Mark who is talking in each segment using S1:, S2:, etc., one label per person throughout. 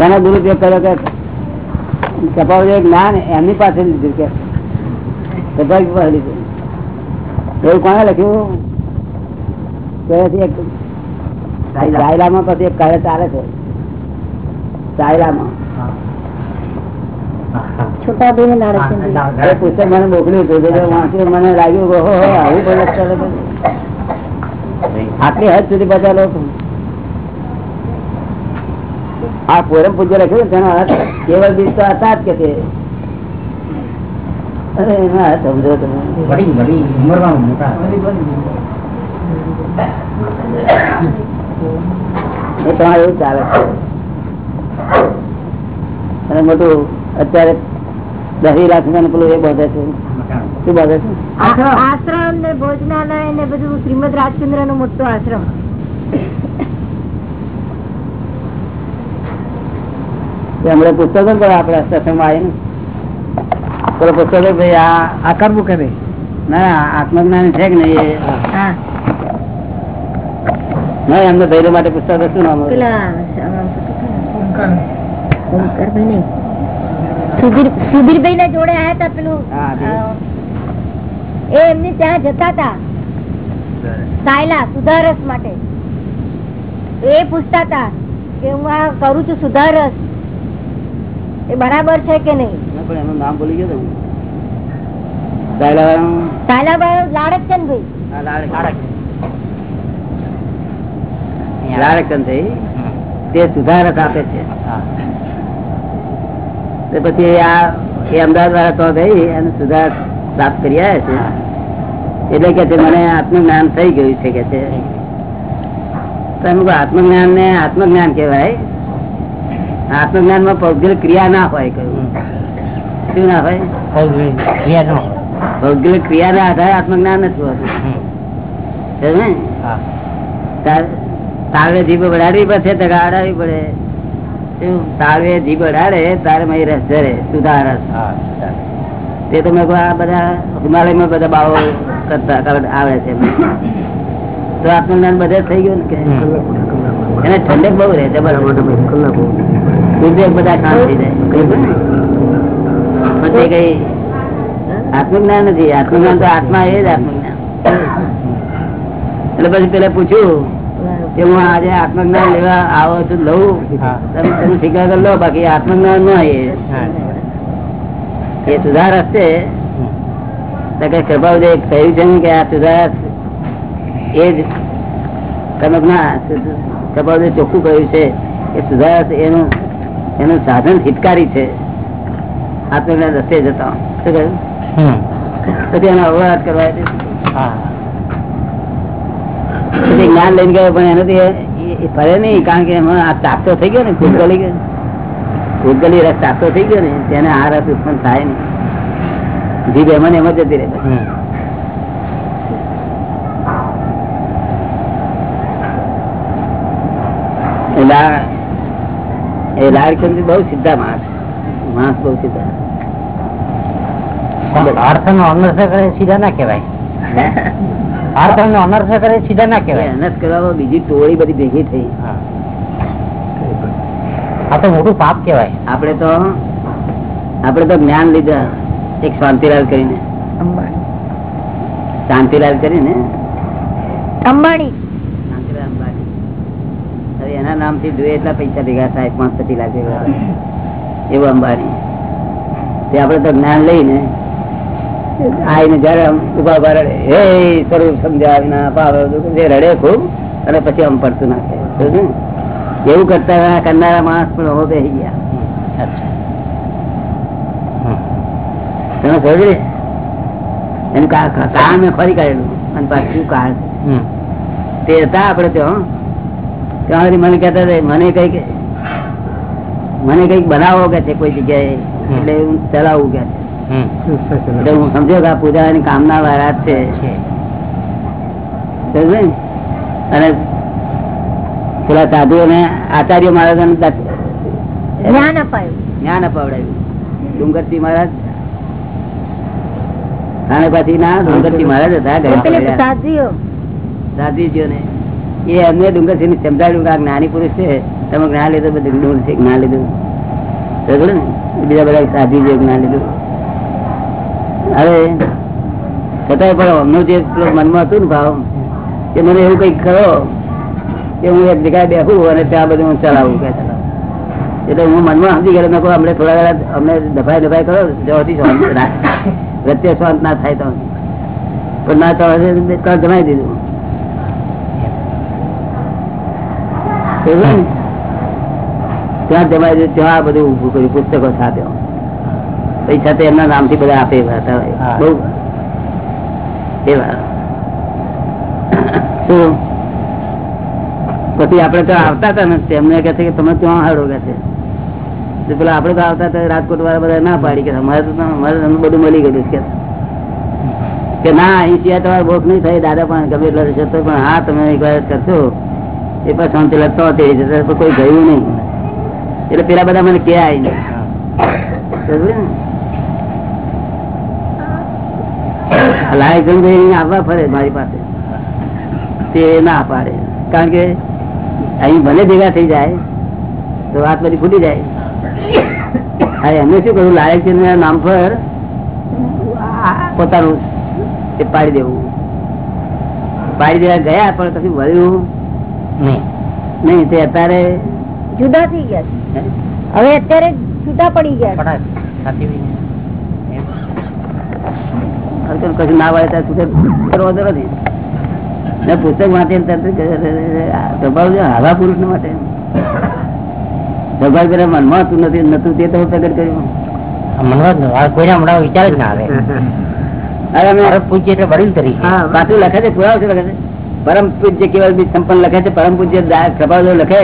S1: તેનો દુરુપયોગ કર્યો કે કપાવજો જ્ઞાન એમની પાસે લીધું કે કપાવી પાસે લીધું. એવું કોને લખ્યું? પછી એક સાયલામાં પછી એક કાર્ય ચાલે છે. સાયલામાં.
S2: છોટા ભાઈ નારદ
S1: એ પુસ્તક મને મોકલ્યું હતું વાંચ્યું મને લાગ્યું આવું. આટલી હદ સુધી બધા લોકો આ પોરમ પૂજ્ય રાખ્યું ને તેનો કેવળ બીજ તો હતા જ કે તે. અરે સમજો તમે. તમારે એવું ચાલે છે. અને મોટું અત્યારે દહી રાખીને પેલું એ બધે છે. શું બધે છે?
S2: આશ્રમ ને ભોજનાલય ને બધું શ્રીમદ રાજચંદ્ર નો મોટો આશ્રમ.
S1: એ હમણાં પુસ્તકો પણ આપડે સત્સંગમાં આવીને પેલો પુસ્તકો ભાઈ આ આ કરવું ભાઈ. ના આત્મજ્ઞાન છે કે નહીં ના એમને ધૈર્ય માટે પુસ્તક શું નામ
S2: સુધીરભાઈ ના જોડે આયા હતા પેલું એ એમને ત્યાં જતા હતા. સાયલા સુધારસ માટે. એ પૂછતા હતા કે હું આ કરું છું સુધારસ. એ બરાબર છે કે નહીં?
S1: પણ એનું નામ ભૂલી ગયો એટલે કે મને આત્મજ્ઞાન થઈ ગયું છે કે છે આત્મજ્ઞાન ને આત્મજ્ઞાન કહેવાય. આત્મજ્ઞાનમાં પૌદ્ગલિક ક્રિયા ના હોય કહ્યું શું ના હોય? ભૌગોલિક ક્રિયાના આધારે આત્મજ્ઞાન નથી હોતું. તાળવે જીભ વડાડવી પડશે તો અડાડવી પડે. શું? તાળવે જીભ અડાડે તારે મય રસ ધરે સુધારસ તે તમે આ બધા હિમાલયમાં બધા બાવો કરતા આવે છે. તો આત્મજ્ઞાન બધે થઈ ગયું ને કે? એને ઠંડક બહુ રહે જબરદસ્ત ઉદ્યોગ બધા કામ થઈ જાય. પછી કઈ આત્મજ્ઞાન નથી. આત્મજ્ઞાન તો આત્મા એ જ આત્મજ્ઞાન એટલે પછી પેલા પૂછ્યું કે હું આજે આત્મજ્ઞાન લેવા આવો છું લઉં? તમે તમે સ્વીકાર કરી લો બાકી આત્મજ્ઞાન ન એ. એ સુધાર હશે. તો કે કૃપાવદે કહ્યું છે કે આ સુધાર એ જ તમે ના કૃપાવદે ચોખ્ખું કહ્યું છે કે સુધાર એનું એનું સાધન હિતકારી છે. આત્મજ્ઞાન રસ્તે જતા. શું કહ્યું? પછી એનો અવરાધ કરવા પછી જ્ઞાન લઈને ગયો પણ એનાથી ફરે નહીં કારણ કે એમાં આ ચાપતો થઈ ગયો ને ભૂતગલી ગયો. ભૂતગલી રસ ચાપતો થઈ ગયો ને તેને આ રસ ઉત્પન્ન થાય નહીં. જીભ એમાં એમાં જતી રહે એ લા- એ લાલચંદ્ર બહુ સીધા માણસ. માણસ બહુ સીધા.
S3: અર્થ નો અનર્થ કરે સીધા ના કહેવાય. અનર્થ કરે સીધા ના
S1: હવે અનર્થ કરવામાં બીજી ટોળી બધી ભેગી થઈ.
S3: આ તો મોટું પાપ કેવાય
S1: આપડે તો આપડે તો જ્ઞાન લીધા એક શાંતિલાલ કરીને. શાંતિલાલ કરીને?
S2: અંબાણી.
S1: એના નામથી જોઈએ એટલા પૈસા ભેગા થાય પાંચ પચીસ લાખ એવું અંબાણી. તે આપડે તો જ્ઞાન લઈને આવીને જયારે ઊભા ઊભા રડે હે સ્વરૂપ સમજાવના પાવે જે રડે ખૂબ અને પછી આમ પડતું નાખે એવું કરતા કરનારા માણસ પણ હો બેસી ગયા. તમે એનું કા- કા- મેં ફરી કાઢેલું. અને પાછું કાળ. તે હતા આપડે ત્યાં ત્યાં સુધી મને કહેતા હતા મને કંઈક મને કંઈક બનાવો કે છે કોઈ જગ્યાએ? એટલે હું ચલાવું કે છે. એટલે હું સમજો કે આ પૂજાની કામના વાળા છે. અને પેલા સાધુઓને આચાર્ય મહારાજ
S2: જ્ઞાન અપાયું.
S1: જ્ઞાન અપાવડાવ્યું. ડુંગરસિંહ મહારાજ. પછી ના ડુંગરસિંહ મહારાજ હતા ગયા.
S2: સાધ્વીઓ.
S1: સાધ્વીજીઓને. એ એમને ડુંગરજી સમજાવ્યું કે આ જ્ઞાની પુરુષ છે. તમે જ્ઞાન લીધું, બધું ડુંગર છે જ્ઞાન લીધું? સમજો ને? બીજા બધા સાધી છે જ્ઞાન લીધું? હવે છતાંય પણ અમનું જે મનમાં હતું ને ભાવ, કે મને એવું કંઈક કરો, કે હું એક જગ્યાએ બેસું અને ત્યાં બધું હું ચલાવું, કે એટલે હું મનમાં સમજી ગયો નકો અમને થોડા વેળા અમને દફાઈ દફાઈ કરો જવાથી શાંત પ્રત્યે શાંત ના થાય તો પણ ના તો જમાઈ દીધું સમજ્યો ને? ત્યાં જમાય ત્યાં બધું ઉભું કર્યું પુસ્તકો છાપ્યો પૈસા તો એમના નામથી બધા આપે. બહુ. એવા પછી આપડે તો આવતા હતા ને એમને કહે છે કે તમે ક્યાં હાડો કે છે. પેલા આપડે તો આવતા હતા રાજકોટ વાળા બધા ના પાડી કે અમારે તો અમારે તમને બધું મળી ગયું કે. કે ના અહીં સિવાય તમારે ભોગ નહીં થાય દાદા પણ ગમે એટલા તો પણ હા તમે એક વાર કરશો એ પણ શાંતિ લગતો તે જશે કોઈ ગયું નહીં. એટલે પેલા બધા મને કે આવી લાયક જણ આવવા ફરે મારી પાસે. તે ના પાડે. કારણ કે અહીં ભલે ભેગા થઈ જાય, તો વાત બધી ફૂટી જાય. હા, એમને શું કહ્યું લાયક છે નામ પર પોતાનું તે પાડી દેવું. પાડી દેવા ગયા, પણ કશું વળ્યું
S3: નહીં
S1: નહીં તે અત્યારે
S2: જુદા થઈ ગયા હવે અત્યારે છૂટા પડી ગયા
S1: કશું ના વળે કરવો તો નથી. પુસ્તક જ સ્વભાવ હવા પુરુષ માટે સ્વભાવ પેલા મનમાં હતું નથી નતું તે તો પ્રગટ કર્યું.
S3: આ મનમાં કોઈના હમણાં વિચાર જ ના આવે.
S1: અરે અમે
S3: પૂછીએ એટલે વડીલ તરીકે.
S1: હા પાછું લખે છે પુરાવો છે લખે છે. પરમ પૂજ્ય કેવલ બીજ સંપન્ન લખે છે પરમ પૂજ્ય કપાળો લખે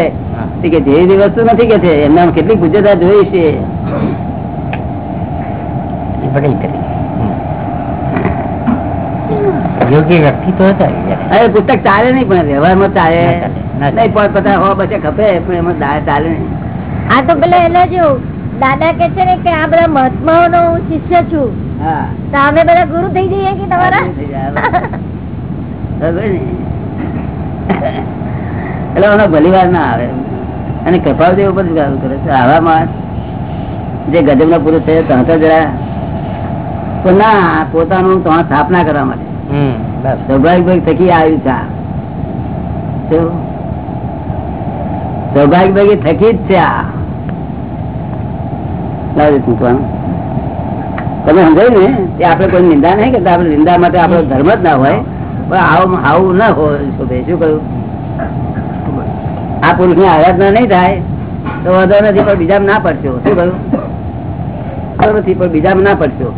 S1: કે જે વસ્તુ નથી કે છે એમના કેટલી પૂજ્યતા જોઈ છે.
S3: યોગ્ય
S1: અરે પુસ્તક ચાલે નહીં પણ વ્યવહારમાં ચાલે.
S3: ના ના.
S1: નહીં પણ બધા હો બચે ખપે પણ એમાં ચાલે નહીં.
S2: આ તો પેલા એના જેવું દાદા કે છે ને કે આ બધા મહાત્માઓનો હું શિષ્ય છું.
S1: હા.
S2: તો અમે બધા ગુરુ થઈ જઈએ કે તમારા
S1: થઈ જાય. બરાબર ને? એટલે એનો ભલીવાર ના આવે. અને કૃપાદેવ ઉપર જ કરે છે. આવા માણસ જે ગજબ ના પુરુષ છે ત્યાં તો જરા તો ના પોતાનું તો સ્થાપના કરવા માટે. સ્વાભાવિક થકી આવ્યું છે સ્વાભાવિક ભાઈ થકી જ છે આ. લાવજો તમે સમજાયું ને? આપડે કોઈ નિંદા નહીં કરતા. આપડે નિંદા માટે આપણો ધર્મ જ ના હોય. પણ આવું આવું ના હોય શોભે શું કહ્યું? આ પુરુષની આરાધના નહીં થાય તો વાંધો નથી પણ બીજા ના પડશો. શું કહ્યું? નથી પણ બીજા ના પડશો.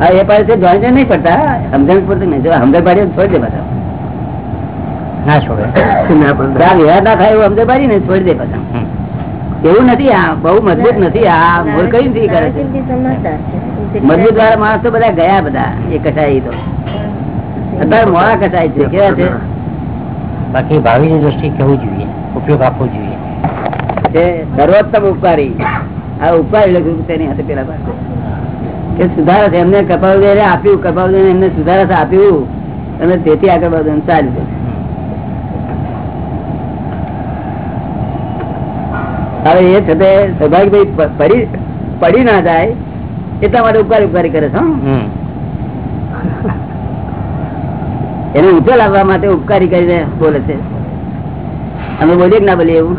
S1: હા એ પાસે જોઈ જોઈ નહીં પડતા. સમજણ પડતું નહીં સમજણ પાડીએ છોડી દે બધા
S3: ના છોડે.
S1: ના થાય એવું સમજણ પાડી ને છોડી દે બધા એવું નથી આ બહુ મજબૂત નથી આ મૂળ કઈ નથી કરે મજબૂત વાળા માણસ તો બધા ગયા બધા એ કસાય તો. અત્યારે મોડા કસાય છે કેવા છે?
S3: બાકી ભાવિની દ્રષ્ટિએ કેવું જોઈએ? ઉપયોગ આપવો જોઈએ.
S1: તે સર્વોત્તમ ઉપકારી આ ઉપકારી લખ્યું તેની હાથે પેલા પાસે. કે સુધારસ એમને કપાવદેને આપ્યું કપાવદેને એમને સુધારસ આપ્યું. અને તેથી આગળ બધું ચાલ્યું હવે એ છતાં સૌભાગ્યભાઈ ભાઈ પડી ના જાય એટલા માટે ઉપકાર ઉપકારી કરે છે. એને ઉઠે લાવવા માટે ઉપકારી કરીને બોલે છે. અમે બોલીએ ના બોલીએ એવું?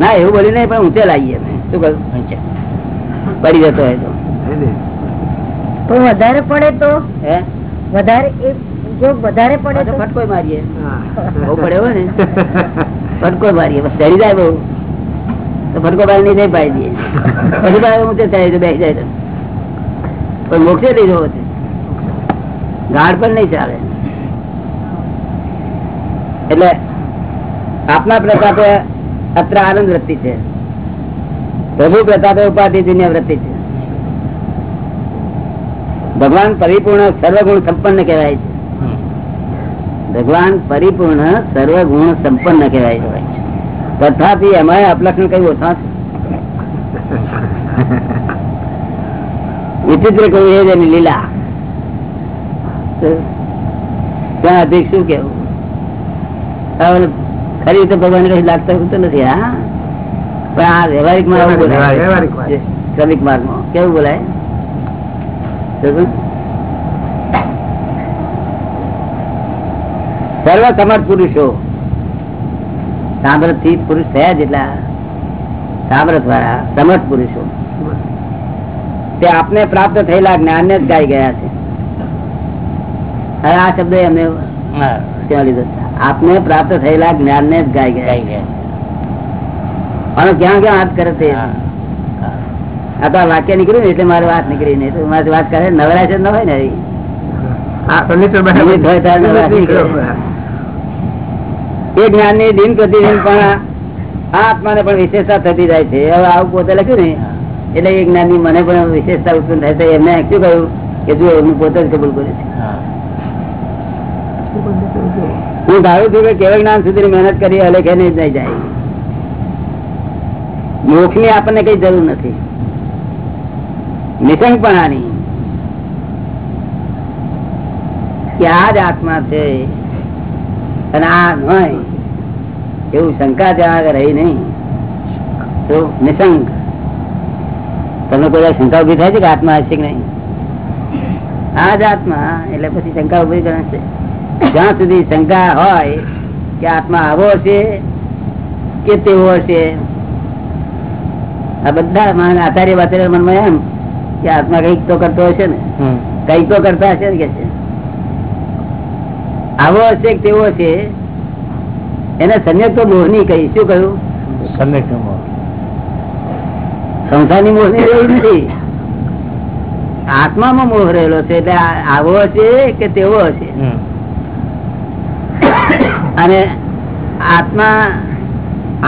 S1: ના એવું બોલી નહીં પણ ઊંચે લાવીએ શું કહ્યું? પડી જતો હોય તો.
S2: વધારે પડે તો?
S1: હે?
S2: વધારે જો વધારે પડે તો
S1: ફટકો મારીએ. બહુ પડે હોય ને. ફટકો મારીએ. બસ ચડી જાય બહુ. તો ફટકો બાર નહીં પાડી દઈએ. પછી બાર ઊંચે થાય બેસી જાય તો. પણ મોક્ષે લઈ જવો છે ગાઢ પણ નહીં ચાલે. એટલે આપના પ્રતાપે અત્ર આનંદ વૃત્તિ છે. પ્રભુ પ્રતાપે ઉપાધિ દુનિયા વૃત્તિ છે. ભગવાન પરિપૂર્ણ સર્વગુણ સંપન્ન કહેવાય છે. ભગવાન પરિપૂર્ણ સર્વગુણ સંપન્ન કહેવાય છે. તથાપિ એમાં અપલક્ષણ કયું ઓછા છે? વિચિત્ર કહ્યું એ લીલા. ત્યાં અધિક શું કેવું ખરી રીતે ભગવાન કઈ લાગતા હોતું નથી હા? પણ આ વ્યવહારિકમાં આવું બોલાય. શ્રમિક માર્ગ. માં કેવું બોલાય? સર્વ સમર્થ પુરુષો. સામ્રતથી પુરુષ થયા જેટલા સામ્રત વાળા સમર્થ પુરુષો. તે આપને પ્રાપ્ત થયેલા જ્ઞાન ને જ ગાઈ ગયા છે. હવે આ શબ્દ એમને ત્યાં લીધો છે. આપને પ્રાપ્ત થયેલા જ્ઞાન ને જ ગાય
S3: ગયા
S1: અને ક્યાં ક્યાં વાત કરે છે. આ તો આ વાક્ય નીકળ્યું ને એટલે મારે વાત નીકળી નહીં. તો મારી વાત કરે નવરા છે ન હોય ને એ. જ્ઞાનની દિન પ્રતિદિન પણ આ આત્માને પણ વિશેષતા થતી જાય છે. હવે આવું પોતે લખ્યું ને એટલે એ જ્ઞાનની મને પણ વિશેષતા ઉત્પન્ન થાય છે. એમને શું કહ્યું? કે જો હું પોતે જ કબૂલ કરું છું.
S3: હા.
S1: ધારું છું કે કેવળ જ્ઞાન સુધી મહેનત કરી અલેખે નહીં જાય જાય. મોક્ષની આપણને કઈ જરૂર નથી. નિશંકપણાની કે આ જ આત્મા છે અને આ નહીં. એવું શંકા ત્યાં રહી નહીં. તો નિશંક તમને કોઈ શંકા ઊભી થાય છે કે આત્મા હશે કે નહીં? આ જ આત્મા, એટલે પછી શંકા ઊભી કરે છે. જ્યાં સુધી શંકા હોય કે આત્મા આવો હશે કે તેવો હશે આ બધા આચાર્ય બાચાર્ય મનમાં એમ કે આત્મા કંઈક તો કરતો હશે ને. કંઈક તો કરતા હશે ને કે છે. આવો હશે કે તેવો હશે એને સંયક તો મોહની કહી. શું કહ્યું?
S3: સમ્યક નમો.
S1: સંસારની મોહની રહેલી નથી. આત્મામાં મોહ રહેલો છે એટલે આવો હશે કે તેવો હશે. અને આત્મા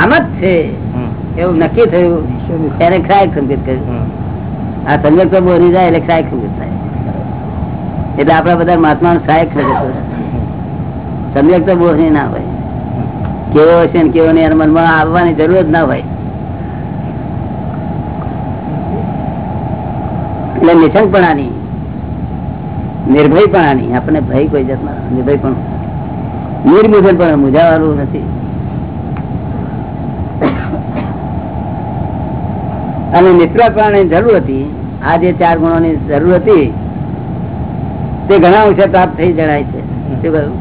S1: આમ જ છે. એવું નક્કી થયું. એને ક્ષાયક સંકેત કર્યું. આ સંજોગ તો બોલી જાય એટલે ક્ષાયક સંકેત થાય. એટલે આપડા બધા મહાત્મા સહાયક સંકેત સંજોગ તો બોહની ના હોય. કેવો હશે ને કેવો નહીં એના મનમાં આવવાની જરૂર જ ના હોય. એટલે નિશંકપણાની નિર્ભયપણાની આપણને ભય કોઈ જાતમાં નિર્ભય પણ નિર્મુજન પણ મુજાવાનું નથી. અને નિષ્પ્રાપણાની જરૂર હતી આ જે ચાર ગુણોની જરૂર હતી તે ઘણા અંશે પ્રાપ્ત થઈ જણાય છે. શું કહ્યું?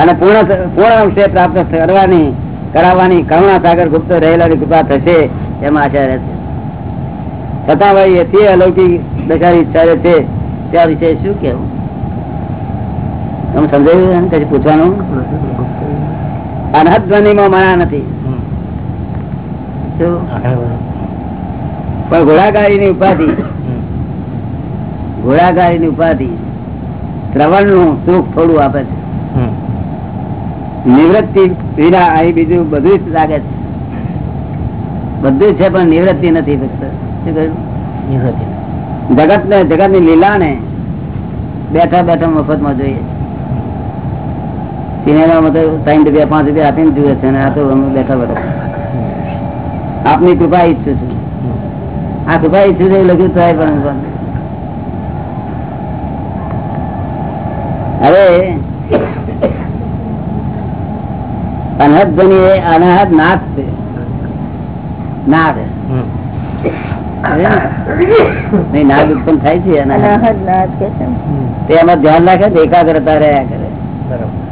S1: અને પૂર્ણ પૂર્ણ અંશે પ્રાપ્ત કરવાની કરાવવાની કરુણા સાગર ગુપ્ત રહેલાની કૃપા થશે એમાં આશા રહે છે. છતાં ભાઈ એથી અલૌકિક દશાની ઈચ્છા છે. ત્યાં વિશે શું કેવું તમે સમજાયું કઈ પૂછવાનું અનહદ ધ્વનિમાં મના નથી
S3: પણ
S1: શું? ની ઉપાધિ
S3: હમ.
S1: ઘોડાગાડીની ઉપાધિ શ્રવણનું સુખ થોડું આપે છે. નિવૃત્તિ વિના અહીં બીજું બધું જ લાગે છે બધું જ છે પણ નિવૃત્તિ નથી ફક્ત. જગત ને જગતની લીલા ને બેઠા બેઠા મફતમાં જોઈએ સિનેમામાં તો સાઈઠ રૂપિયા પાંચ રૂપિયા આપીને જુએ છે અને આ તો અમે બેઠા બેઠા. આપની કૃપા ઈચ્છું છું. આ કૃપા ઈચ્છું છે લખ્યું થાય પણ હવે અનહદ ધ્વનિ એ અનહદ નાદ છે. નાદ. નાદ ઉત્પન્ન થાય છે એમાં ધ્યાન રાખે એકાગ્રતા રહ્યા કરે.
S3: બરાબર.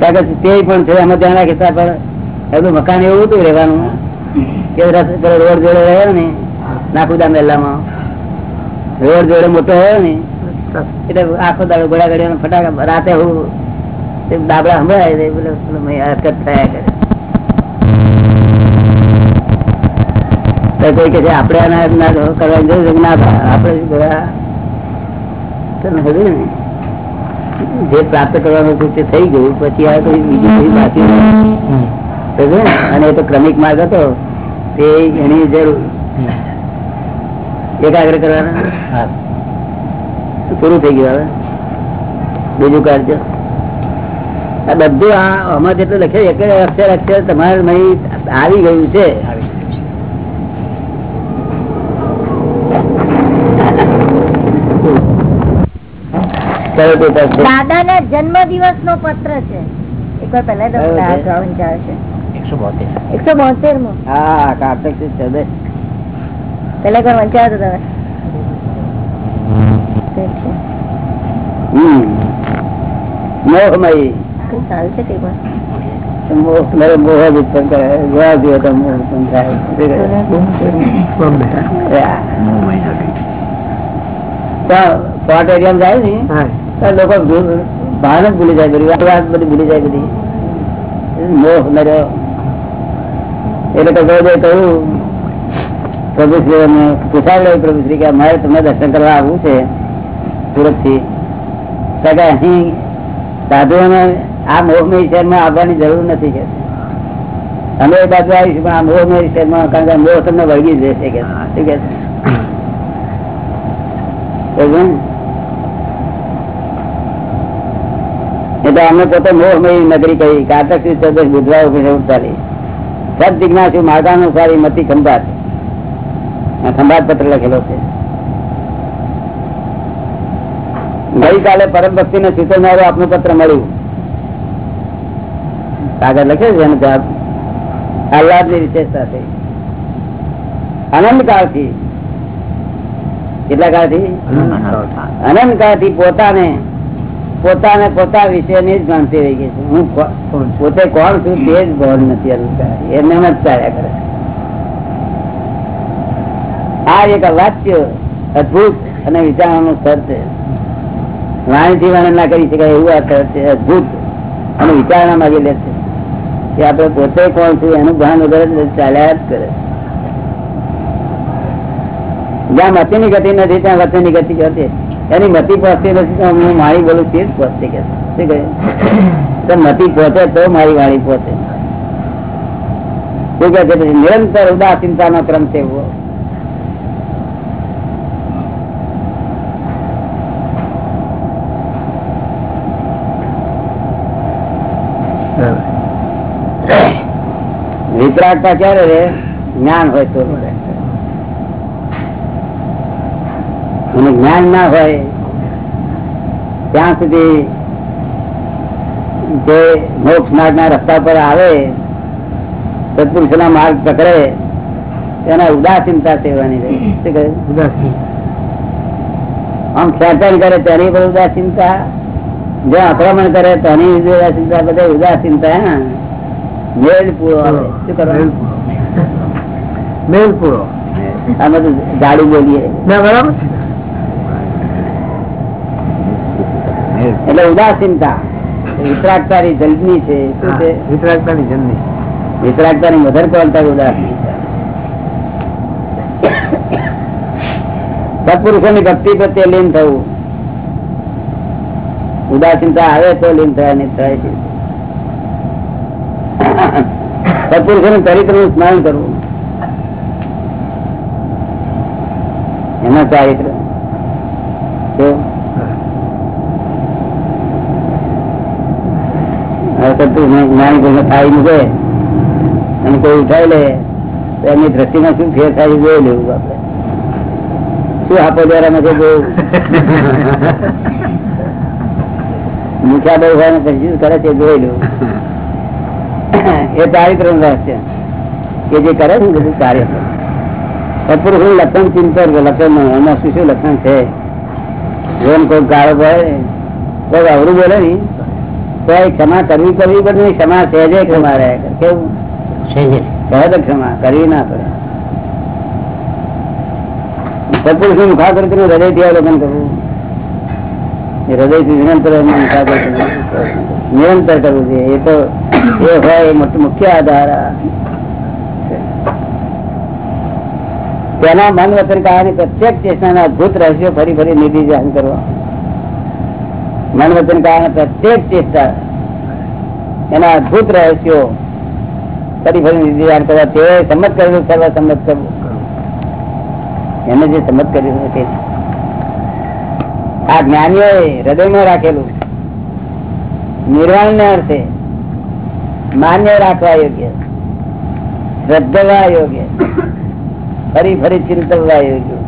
S1: તે પણ છે, એમાં ધ્યાન રાખે પણ મકાન એવું હતું રહેવાનું. કે રોડ જોડે રહ્યો ને, નાખુદા મેલામાં. રોડ જોડે મોટો રહ્યો ને, એટલે આખો દાડો ગોળા ગળ્યા ફટાકા, રાતે હું દાબડા સંભળાય હરકત થયા કરે. કોઈ કે ના કરવાની જરૂર ના આપડે? તને ખબર ને? જે પ્રાપ્ત કરવાનું હતું તે થઈ ગયું. પછી આ કોઈ બીજું કોઈ બાકી? અને એ તો ક્રમિક માર્ગ હતો, તે એની જરૂર એકાગ્ર કરવાના. પૂરું થઈ ગયું હવે. બીજું કાર્ય. આ બધું આ આમાં જેટલું લખ્યું, એક અક્ષર અક્ષર તમારે આવી ગયું છે
S3: આવી ગયું છે.
S1: કયો પેપર છે.
S2: દાદા ના જન્મ દિવસ નો પત્ર છે. એક વાર પહેલા
S1: કયો છે?
S3: એકસો બોતેર.
S2: એકસો બોતેર મો
S1: હા કાર્તક સુદ ચૌદશ
S2: પેલા એક વંચાયો હતો તમે
S1: મોહમય
S2: સારું કઈ પણ.
S1: મોહ જ ઉત્પન્ન કરે. જોવા જોઈએ તો મોહ ઉત્પન્ન થાય.
S4: બોમ્બે
S1: તો કોર્ટ એરિયામાં જાય ને? લોકો ભાન જ ભૂલી જાય બધી વાત બધી ભૂલી જાય બધી. મોહ નર્યો એટલે ગૌદે કહ્યું પ્રભુશ્રી અમે પૂછાડ્યો પ્રભુશ્રી કે મારે તમને દર્શન કરવા આવવું છે સુરતથી તો કે અહીં સાધુઓને આ મોહમય શહેરમાં આવવાની જરૂર નથી કે. અમે એ બાજુ આવીશું, પણ આ મોહમય શહેરમાં, કારણ કે મોહ તમને વળગી જશે કે. શું કે છે? સમજ્યું ને? એટલે અમે પોતે મોહમય નગરી કહી કાતક શ્રી ચૌદશ બુધવાર ઓગણીસો સદ જિજ્ઞાસુ માર્ગાનુસારી મતી ખંભાત. ખંભાત પત્ર લખેલો છે. ગઈકાલે પરમ ભક્તિ ને સૂચવનારો આપનું પત્ર મળ્યું. કાગળ લખ્યો છે એનો જવાબ? આહલાદની વિશેષતા છે અનંત કાળથી. કેટલા કાળથી? અનંતથી પોતાને પોતાને પોતા વિશેની જ ગણતી રહી ગઈ છે. હું પોતે કોણ છું તે જ ભાન નથી એમ જ ચાલ્યા કરે આ એક અવાચ્ય અદભુત અને વિચારવાનું સ્તર છે. વાણીથી વર્ણન ના કરી શકાય એવું આ સ્તર છે. અદભુત અને વિચારણા માંગી લે છે. કે આપણે પોતે કોણ છું એનું ભાન વગર જ ચાલ્યા જ કરે. જ્યાં મતીની ગતિ નથી ત્યાં વચ્ચેની ગતિ હતી એની મતી પહોંચતી નથી હું મારી બોલું તે જ પહોંચતી કે શું કહે? તો મતી પહોંચે તો મારી વાણી પહોંચે. શું કહે છે? નિરંતર ઉદાસીનતા નો ક્રમ છે વિતરાગતા ક્યારે રે જ્ઞાન હોય તો રે. અને જ્ઞાન ના હોય ત્યાં સુધી જે મોક્ષ માર્ગ ના રસ્તા પર આવે સત્પુરુષ ના માર્ગ પકડે તેના ઉદાસીનતા સેવાની રહે. આમ ખેંચાણ કરે તેની પર ઉદાસીનતા જો આક્રમણ કરે તેની ઉદાસીનતા બધા ઉદાસીનતા મેળ પૂરો આવે. શું કરવાનું
S4: મેલ પૂરો.
S1: આ બધું ગાડી બોલીએ.
S4: બરાબર છે
S1: એટલે ઉદાસીનતા. વિતરાગતાની જલ્દી છે શું છે?
S4: વિતરાગતાની જન્મી
S1: વિતરાગતાની વધારે કોલતા ઉદાસી? સત્પુરુષોની ભક્તિ પ્રત્યે લીન થવું. ઉદાસીનતા આવે તો લીન થયા નહીં થાય છે. સત્પુરુષોનું ચરિત્રનું સ્મરણ કરવું. એમાં ચારિત્ર કેવું? સત્પુરુષ જ્ઞાની પુરુષને થાળી મૂકે અને કોઈ ઉઠાવી લે, તો એમની દ્રષ્ટિમાં શું ફેર થાય જોઈ લેવું આપડે શું આપો દ્વારા નથી જોયું છે કે જે કરે છે બધું કાર્ય સત્પુરુષ લક્ષણ ચિંતન લક્ષણ શું શું લક્ષણ છે? જેમ કોઈ ગાળો હોય કોઈ અવરું બોલે ને તો એ ક્ષમા કરવી કરવી પડે નહીં ક્ષમા સહેજે ક્ષમા રહે. કેવું?
S3: સહેજ.
S1: ક્ષમા કરવી ના પડે. સત્પુરુષનું મુખાકૃતિ નું હૃદયથી અવલોકન કરવું. એ હૃદયથી નિરંતર એનું નિરંતર કરવું છે એ તો એ હોય મુખ્ય આધાર. તેના મન વચન કારણે પ્રત્યેક ચેષ્ટાના અદભુત રહસ્યો ફરી ફરી નિધિ ધ્યાન કરવા. મન વચન કારણ પ્રત્યેક ચેષ્ટા એના અદભુત રહસ્યો ફરી ફરી તે સંમત કરેલું સર્વ સંમત કરવું. એને જે સંમત કર્યું તે આ જ્ઞાનીઓ હૃદયમાં રાખેલું નિર્વાણ ને અર્થે માન્ય રાખવા યોગ્ય, શ્રદ્ધવા યોગ્ય ફરી ફરી ચિંતવવા યોગ્ય,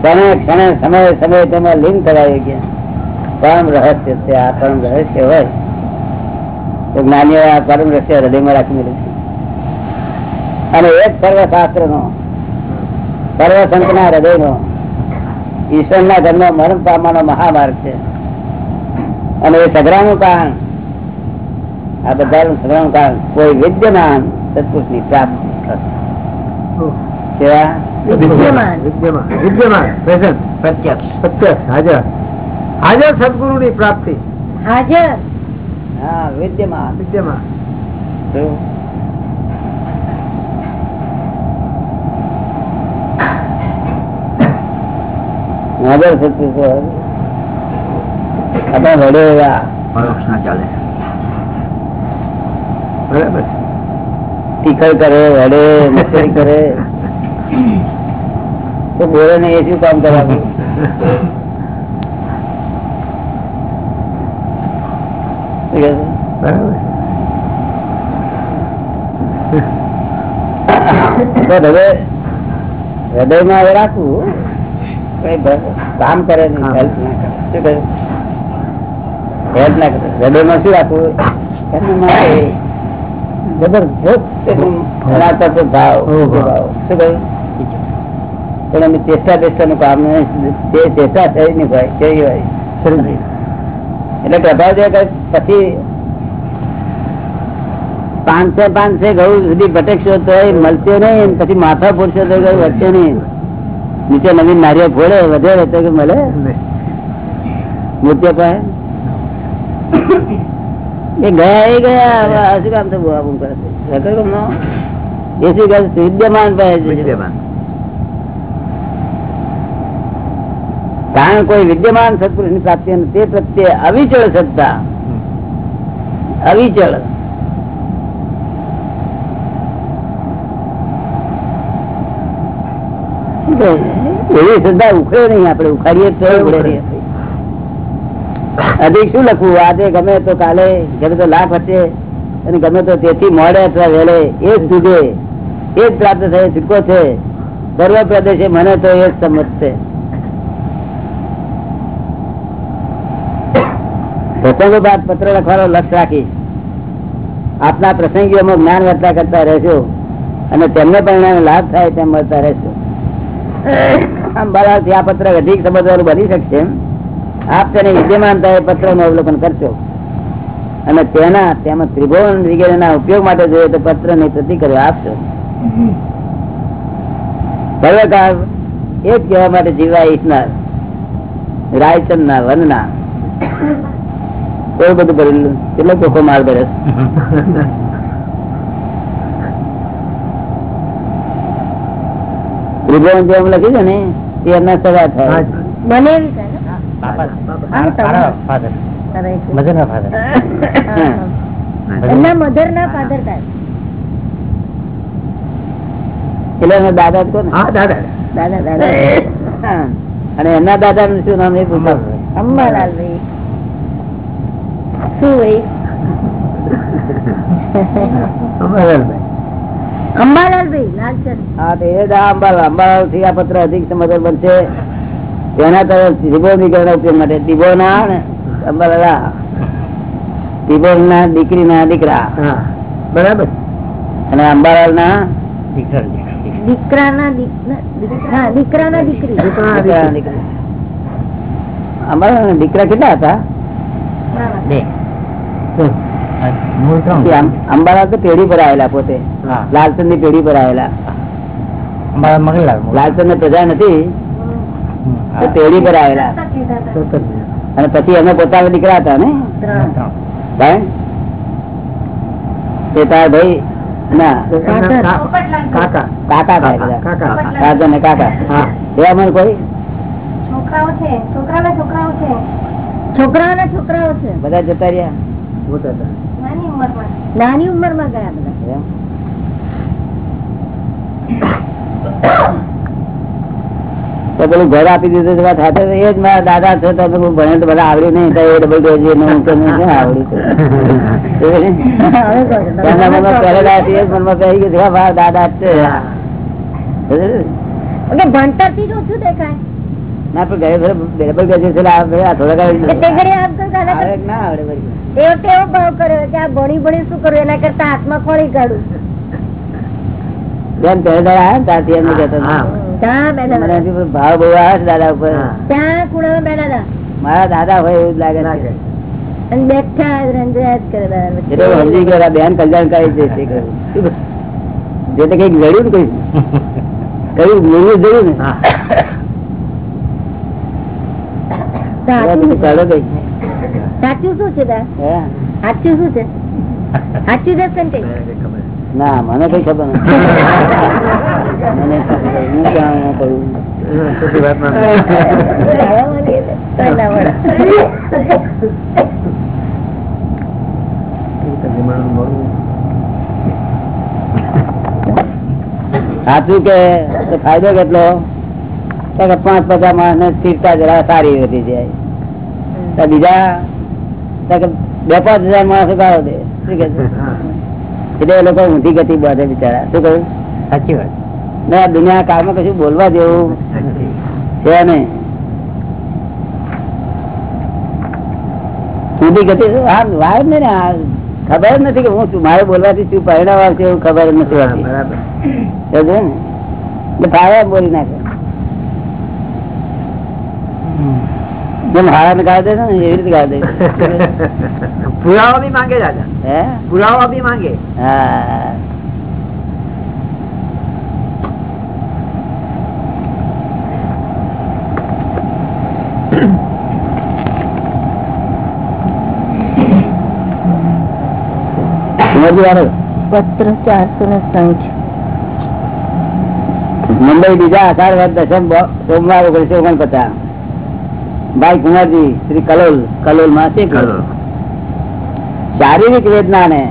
S1: ક્ષણે ક્ષણે સમય સમય તેમાં લીન થવા યોગ્ય. પરમ રહસ્ય છે આ પરમ રહસ્ય હોય તો જ્ઞાનીઓ આ પરમ રહસ્ય હૃદયમાં રાખી મેળવે છે અને એક સર્વશાસ્ત્ર નો સર્વસંત ના હૃદય નો ઈશ્વર ના ધર્મ મરણ પામવાનો મહામાર્ગ છે. અને એ સગરાનું કારણ આ બધાનું સગરાનું કારણ કોઈ વિદ્યમાન સત્પુરુષની પ્રાપ્તિ કેવા?
S2: વિદ્યમાન.
S4: વિદ્યમાન. વિદ્યમાન. પ્રેઝન્ટ
S3: પ્રત્યક્ષ.
S4: પ્રત્યક્ષ. હાજર. હાજર સદગુરુ ની પ્રાપ્તિ.
S2: હાજર
S1: હા વિદ્યમાન.
S4: વિદ્યમાન?
S1: હાજર સત્પુરુષ હોય. આપણે વડે એવા.
S3: પરોક્ષ ના ચાલે.
S4: બરાબર
S1: ટીકર કરે વડે મસ્કરી કરે. તો બોલે ને એ શું કામ કરાવું? શું કહે છે?
S4: બરાબર.
S1: હવે હૃદયમાં હવે રાખવું. કઈ કામ કરે નહીં હેલ્પ ના કરે. શું કહે હેલ્પ ના કરે. હૃદયમાં શું રાખવું? એમનું માટે જબરજસ્ત એનું એના તરફ ભાવ? શું કહ્યું? પણ અમે ચેષ્ટા ચેષ્ટા નું કામ તે ચેષ્ટા થઈ નહીં ભાઈ કેવી હોય. એટલે પ્રભાવ જે પછી પાંચસે પાંચસે ઘઉં સુધી ભટકશો તો એ મળશે નહીં, પછી માથા ફોડશો તો કઈ વધશે નહીં. નીચે નવીન નારિયેળ ફોડે વધે તો કે મળે? મૂર્તિ પાસે? એ ગયા એ ગયા શું કામ થયું? આવું કરે? વિદ્યમાન પાસે
S4: વિદ્યમાન.
S1: કારણ કોઈ વિદ્યમાન સત્પુરુષની પ્રાપ્તિ તે પ્રત્યે અવિચળ સત્તા અવિચળ. એવી શ્રદ્ધા ઉખડે નહીં આપણે ઉખાડીએ તો ઉખડે. અધિક શું લખવું? આજે ગમે તો કાલે ગમે તો લાભ હશે અને ગમે તો તેથી મોડે અથવા વહેલે એ જ સુધે એ જ પ્રાપ્ત થાય છૂટકો છે. સર્વ પ્રદેશે મને તો એ જ સમજ છે. પ્રસંગો બાદ પત્ર લખવાનો લક્ષ રાખીશ આપના પ્રસંગીઓમાં જ્ઞાન વર્તા કરતા રહેશો અને તેમને પરિણામે લાભ થાય તેમ મળતા રહેશો. આમ આ પત્ર અધિક સમજવાનું બની શકશે આપ તેને વિદ્યમાનતા એ પત્રનું અવલોકન કરશો. અને તેના તેમજ ત્રિભુવન વગેરેના ઉપયોગ માટે જોઈએ તો પત્રની પ્રતિક્રિયા આપશો. સર્વકાળ એ જ કહેવા માટે જીવા ઈચ્છનાર. રાયચંદ ના વનના. એવું બધું ભરેલું કેટલો ચોખ્ખો માલ ભરે. ત્રિભુવન જેમ લખ્યું છે ને એ એમના સગા થાય
S4: હા.
S2: બને એવી છે ને? આમ તમે.
S3: ફાધર
S2: કરે છે.
S3: મધર ના ફાધર
S2: હા, હા. એમના મધર ના ફાધર થાય
S1: એટલે એમના દાદા જ
S4: હા દાદા
S2: દાદા દાદા
S1: હા. અને એમના દાદા નું શું નામ એ પૂછાવ
S2: અંબાલાલ ભાઈ શું ભાઈ
S4: અમરલાલભાઈ.
S2: અંબાલાલ.
S1: થી આ પત્ર અધિક સમજણ બનશે. તેના તરફ ઉપયોગ માટે દીબો ના અંબાલાલ. આ. ના દીકરી. ના દીકરા
S4: બરાબર.
S1: અને અંબાલાલ ના
S3: દીકરા
S2: દીકરાના દીકરી.
S4: દીકરાના
S1: દીકરા. અંબાલાલ ના દીકરા કેટલા હતા?
S3: બે.
S1: અંબાલાલ તો પેઢી પર આવેલા પોતે. લાલચંદની પેઢી પર આવેલા. લાલચંદ ને પ્રજા નથી. પેઢી પર આવેલા. અને પછી અમે પોતાના દીકરા હતા ને? તે તાર ભાઈ
S4: કાકા
S1: કાકા. મને કોઈ?
S2: છોકરાઓ છે. છોકરાઓ છે. છોકરાઓ છે.
S1: બધા જતા રહ્યા.
S4: મોટા હતા.
S2: નાની ઉંમરમાં નાની ઉંમરમાં ગયા બધા
S1: એમ? તો પેલું ઘર આપી દીધું તો વાત સાથે એ જ મારા દાદા છે તો હું ભણે તો બધા આવડ્યું નહીં તો એ ડબલ ગ્રેજ્યુએટ હું તો નહીં ક્યાં આવડ્યું છે એના મનમાં પહેરેલા હતી, એ જ મનમાં પહેરી ગયું કે હા, મારા દાદા જ છે
S2: ઓકે ભણતરથી જ ઓછું દેખાય
S1: ના પણ ઘરે ઘરે બરાબર ગજે છે એટલે આ ભાઈ આ થોડા
S2: કે તે
S1: કાઢી
S2: ઘડી આમ કરતા આના
S1: આવે
S2: કરતા-
S1: કે ના આવડે વળી?
S2: એવો કેવો ભાવ કર્યો કે આ ભણી ભણી શું કરું? એના કરતા હાથમાં ખોળી કાઢું. ત્યાં
S1: ભાવ બહુ આવે દાદા ઉપર.
S2: ત્યાં ખૂણામાં બેઠા
S1: મારા દાદા હોય એવું જ લાગે
S4: લાગે.
S1: છે
S2: અને બેઠા
S1: બેન કલ્યાણકારી છે જે તો કંઈક જડ્યું ને કઈ કયું મૂળવું જડ્યું ને? ચાલો કઈ
S2: સાચું શું છે? સાચું શું છે? સાચું છે કે કઈ?
S1: ના મને કઈ ખબર નથી. મને હું ક્યાં કરું. સાચું કે ફાયદો કેટલો? પાંચ પચાસ માણસ ને સ્થિરતા જરા સારી વધી જાય બીજા બે પાંચ હજાર માણસો ગાળો દે. શું કે એટલે એ લોકો ઊંધી ગતિ બાંધે બિચારા. શું કહ્યું?
S3: સાચી વાત.
S1: ના દુનિયા કાળમાં કશું બોલવા જેવું છે નહીં. ઊંધી ગતિ હા વાર ને ખબર નથી કે હું મારે બોલવાથી શું પરિણામ આવશે એવું ખબર નથી. સમજ્યો ને? ફાવે બોલી નાખે. જેમ હારા ને ગાળ દે ને એવી રીતે ગાળ દે
S4: પુરાવા બી માંગે દાદા.
S1: હે?
S4: પુરાવા બી માંગે.
S1: હા?
S2: પત્ર ચારસો ને સાઠ.
S1: મુંબઈ બીજા અઢાર વર્ષ દસમ સોમવાર ઓગણીસો ઓગણપચાસ. ભાઈ કુમારજી શ્રી કલોલ કલોલમાં છે શારીરિક વેદના ને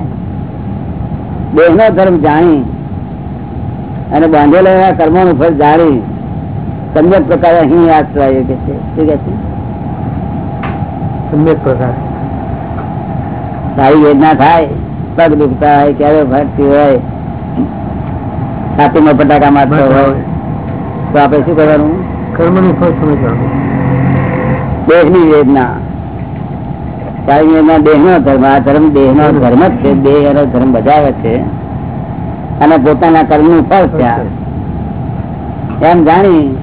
S1: દેહ નો ધર્મ જાણી અને બાંધેલા કર્મો નું ફળ જાણી સમ્યક પ્રકારે અહીં આશ્રય કે છે. શું કે છે?
S4: સમ્યક પ્રકાર.
S1: સારી વેદના થાય પગ દુખતા હોય ક્યારે ભરતી હોય છાતીમાં ફટાકા મારતો હોય તો આપણે શું કરવાનું?
S4: કર્મનું ફળ સમજવાનું.
S1: દેહની વેદના. સારી એના દેહ નો ધર્મ આ ધર્મ દેહ નો ધર્મ જ છે દેહ એનો ધર્મ બજાવે છે. અને પોતાના કર્મનું ફળ છે એમ જાણી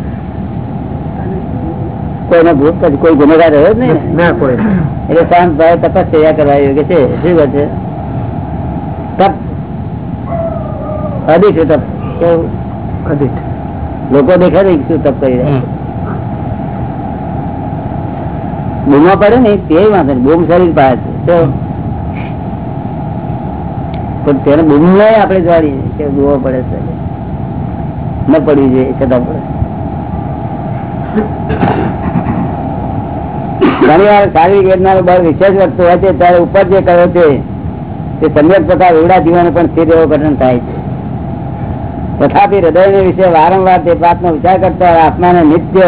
S1: કોઈને ભૂત પછી કોઈ ગુનેગાર રહ્યો જ નહીં. ને.
S4: કોઈ
S1: એટલે શાંત ભાઈ તપસ્યા કરવા યોગ્ય છે શું કહે છે? તપ. અધિક તપ? કેવું?
S4: અધિક
S1: લોકો દેખાય શું તપ કરી રહ્યા. બૂમો પડે ને, તે વાંધો બૂમ શરીર પાસે. પણ તેને બૂમ લઈ આપણે જોડી બૂમો પડે ન પડવી જોઈએ છતાં પડે. ઘણી વાર શારીરિક વેદના બળ વિશેષ વધતું હોય છે, ત્યારે ઉપર જે કહ્યો છે, તે સમ્યક પ્રકાર રૂડા જીવન પણ સ્થિર એવો ઘટન થાય છે. તથાપિ હૃદય વિશે વારંવાર તે વાતનો વિચાર કરતા આત્માને નિત્ય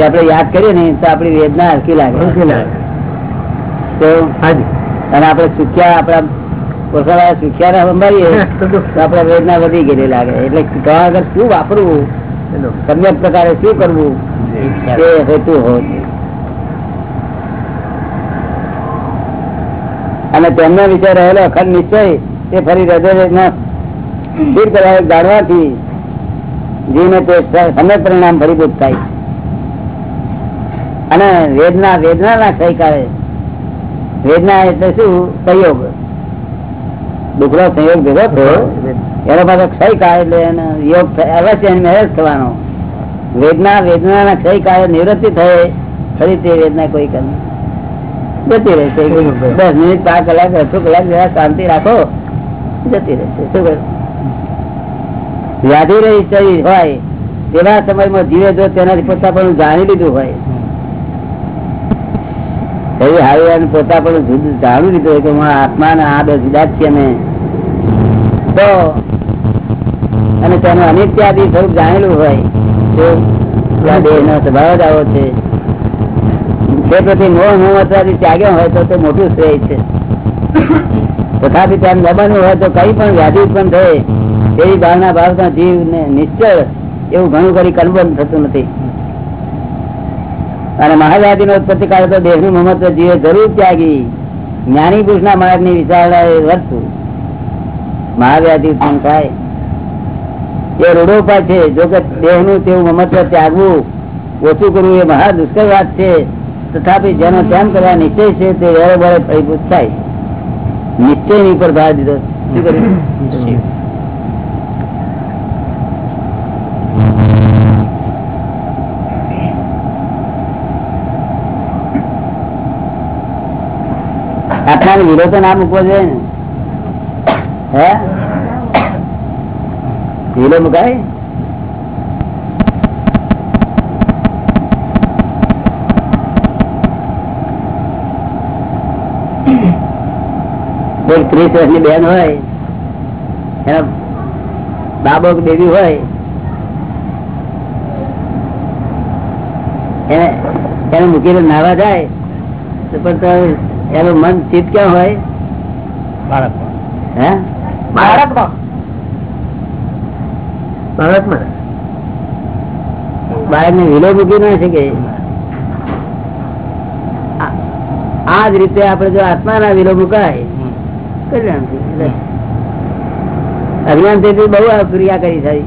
S1: તે આપણે યાદ કરીએ ને તો આપણી વેદના હલકી લાગે. તો અને આપણે સુખ્યા આપણા પોસાવાળા સુખ્યા ને સંભાળીએ
S4: તો.
S1: આપણે વેદના વધી ગયેલી લાગે. એટલે ઘણા આગળ શું વાપરવું? સમ્યક પ્રકારે શું કરવું? તે હેતુ હોય અને તેમનો વિચાર રહેલો અખંડ નિશ્ચય તે ફરી હૃદય સ્થિર કરવા જાણવાથી જીવને તે સમય પરિણામ ફરીભૂત થાય અને વેદના વેદના ના સહકારે વેદના એટલે શું? સહયોગ દુખડો સંયોગ ભેગો થયો. એનો પાછો ક્ષયકાળ એટલે એનો યોગ અવશ્ય મહેજ થવાનો. વેદના વેદના ના ક્ષય કાળે નિવૃત્તિ થાય ફરી તે વેદના કોઈ કરે જતી રહેશે દસ મિનિટ પાંચ કલાક અડધો કલાક જરા શાંતિ રાખો જતી રહેશે શું કરું? વ્યાધિ રહી હોય તેવા સમયમાં જીવે જો તેનાથી પોતા પણ જાણી લીધું હોય એવી હારી એને પોતા પણ જુદું લીધું કે હું આત્મા ને આ બે જુદા જ છીએ ને. તો અને તેનું અનિત્યાદી સ્વરૂપ જાણેલું હોય, તો નો સ્વભાવ જ આવો છે. તે પ્રતિ મોહ મોહત્વાદી ત્યાગ્યો હોય તો તે મોટું શ્રેય છે. તથાપિ તેમ દબાણું હોય તો કઈ પણ વ્યાધિ ઉત્પન્ન થાય, તેવી ભાવના ભાવના જીવ ને નિશ્ચળ એવું ઘણું કરી કલ્પન થતું નથી. અને મહાવ્યાધિ નો ઉત્પત્તિ કાળ તો દેહનું મહત્વ જીવે જરૂર ત્યાગી. જ્ઞાની પુરુષ ના માર્ગની વિચારણા એ વર્તું મહાવ્યાધિ ઉત્પન્ન થાય? એ રૂઢો ઉપાય છે. જો કે દેહનું તેવું મહત્વ ત્યાગવું ઓછું કરવું એ મહા દુષ્કર વાત છે. તથાપિ જેનો ધ્યાન કરવા નિશ્ચય છે તે વેરે વેરે ફળીભૂત થાય. નિશ્ચયની ઉપર ભાર દીધો. શું કર્યું? આત્માનો વિરોધ ના મૂકવો જોઈએ ને? હે? વિલો મુકાય? ત્રીસ વર્ષની બેન હોય, એના બાબો કે બેબી હોય, એને એને મૂકીને નાવા જાય, તો પણ એનું મન ચિત્ત ક્યાં હોય?
S3: બાળક
S1: હે?
S4: બાળકમાં. બાળકમાં.
S1: વિલો મૂકી ના શકે. આ- આ જ રીતે આપડે જો આત્માના વિલો મુકાય અજ્ઞાનથી બહુ આ ક્રિયા કરી થાય.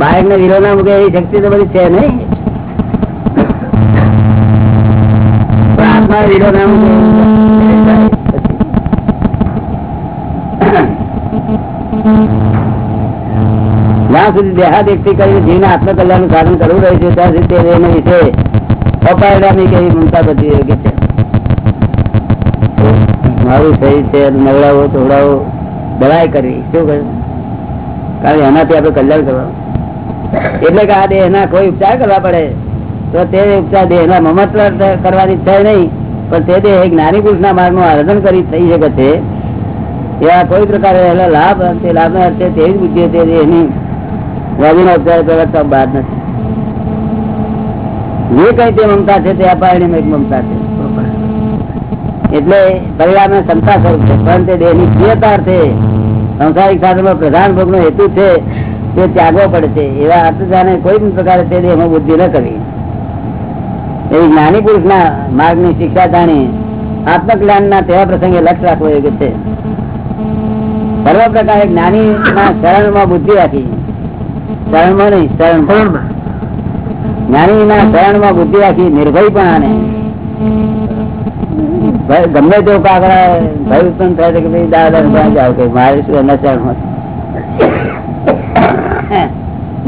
S1: બાળક ને વિલો ના મૂકે એવી શક્તિ તો બધી છે નહીં. ના મૂકે જ્યાં સુધી દેહાદેખથી કરીને જીવને આત્મકલ્યાણનું સાધન કરવું રહ્યું છે, ત્યાં સુધી એના વિશે અપાયડાની કઈ મમતા બધી યોગ્ય છે. મારું શરીર છે, નવડાવો તોડાવો દવાઈ કરવી, શું કર્યું કારણ કે એનાથી આપણે કલ્યાણ કરવાનું. એટલે કે આ દેહ કોઈ ઉપચાર કરવા પડે, તો તે ઉપચાર દેહના મમત્વ કરવાની ઈચ્છા નહીં. પણ તે દેહ જ્ઞાની માર્ગનું આરાધન કરી થઈ શકે છે. એવા કોઈ પ્રકારે લાભ તે લાભના અર્થે તેવી બુદ્ધિ તે એની ઉપચાર કરવા તો બાદ નથી. જે કઈ તે મમતા છે તે અપાયણી એક મમતા છે. એટલે પરિવાર ને ક્ષમતા સ્વરૂપ છે. પણ તે દેહની પ્રિયતા અર્થે સંસારિક સાધનમાં પ્રધાન ભોગ નો હેતુ છે તે ત્યાગવો પડે છે. એવા અર્થ જાણે કોઈ પણ પ્રકારે તે દેહમાં બુદ્ધિ ન કરવી. એવી જ્ઞાની પુરુષ ના માર્ગની શિક્ષા જાણી આત્મકલ્યાણ ના તેવા પ્રસંગે લક્ષ રાખવો યોગ્ય છે. સર્વ પ્રકારે જ્ઞાની ના શરણમાં બુદ્ધિ રાખી. શરણમાં નહીં શરણ જ્ઞાની ના શરણમાં બુદ્ધિ રાખી નિર્ભય પણ આને. ગમે તેવું કાગડા ભય ઉત્પન્ન થાય છે કે ભાઈ દાદા ભાઈ જાવ કે મારે શું એના શરણમાં.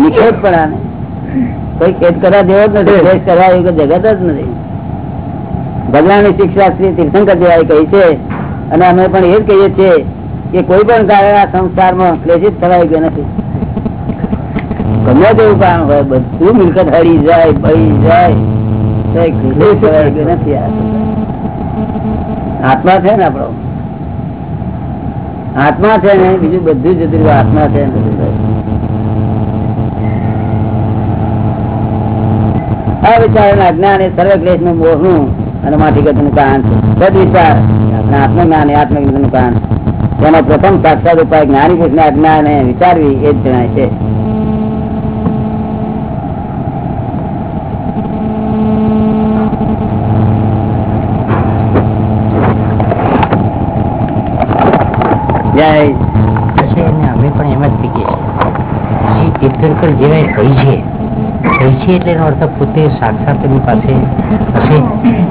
S1: નિષેધ પણ આને. કોઈ કેદ કરવા જેવો જ નથી દેશ કરવા એવું જગત જ નથી. ભગવાનની શિક્ષા શ્રી તીર્થંકર જેવાએ કહી છે અને અમે પણ એ જ કહીએ છીએ કે કોઈ પણ કારણે આ સંસારમાં ક્લેશિત થવાય ગયો નથી. ગમે તેવું કારણ હોય બધું મિલકત હળી જાય પડી જાય નથી આત્મા છે ને આપણો? આત્મા છે ને બીજું બધું જતું આત્મા છે ને બધું રહ્યું. અવિચારના અજ્ઞાન એ સર્વ ક્લેશનું મોહનું અને માટી નું કારણ છે. સદવિચાર અને આત્મજ્ઞાન એ નું કારણ તેનો પ્રથમ સાક્ષાત ઉપાય જ્ઞાની પુરુષ અજ્ઞાન ને વિચારવી એ જ જણાય છે જય
S3: પછી એને અમે પણ એમ જ શીખીએ છીએ શ્રી તીર્થંકર જેવાએ કહી છે કહી છે એટલે એનો અર્થ પોતે સાક્ષાત એની પાસે હશે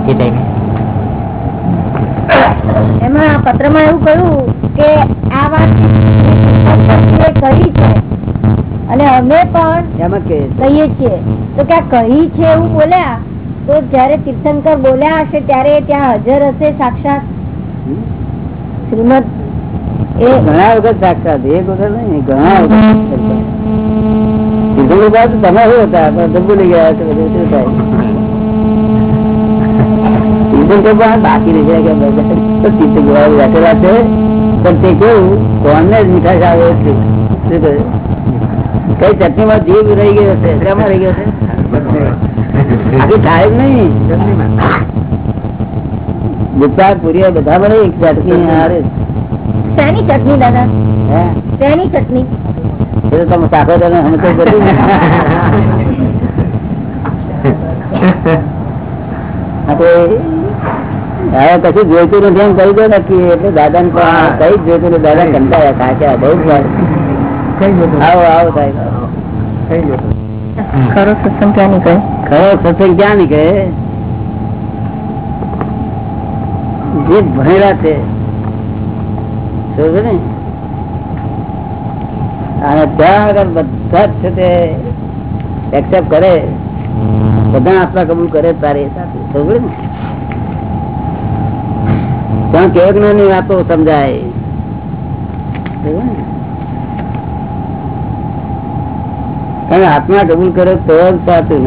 S3: એ ટાઈમે.
S2: એમાં પત્રમાં એવું કહ્યું કે આ વાત કરી છે. અને અમે પણ
S1: એમ જ કે
S2: કહીએ છીએ. તો કે આ કહી છે એવું બોલ્યા તો જયારે તીર્થંકર બોલ્યા હશે ત્યારે ત્યાં હાજર હશે સાક્ષાત? શ્રીમદ એ
S1: ઘણા વખત સાક્ષાત એક વખત નહીં ઘણા વખત તીર્થંકર બાદ તમે શું હતા? પણ ભૂલી ગયા તો બધું શું થાય? પણ બાકી રહી તો બેઠેલા છે. પણ તે કેવું? કોણને જ મીઠાશ આવે એટલી. શું કહ્યું? કઈ ચટણીમાં જીભ રહી ગયો છે શેમાં રહી ગયો છે આખી થાય જ નહીં. ગુપ્તા પુરી બધા મળે ચટણી હારે
S2: શેની ચટણી દાદા? શેની ચટણી?
S1: એ તમે ચાખો તો સમજો આપણે હવે કશું જોઈતું નથી એમ કહી દો નક્કી એટલે દાદા ને કઈ જ જોઈતું દાદા કંટાળ્યા કાંચ્યા બહુ જ આવો આવો સાહેબ.
S2: ખરો સત્સંગ ક્યાં નીકળે
S1: ખરો સત્સંગ ક્યાં નીકળે જે ભણેલા છે ને? અને ત્યાં આગળ બધા જ છે તે એક્સેપ્ટ કરે. બધા આત્મા કબૂલ કરે તારે સાથે. ત્યાં કેવકની વાતો સમજાય. સમજો તમે આત્મા કબૂલ કરે તો જ સાચું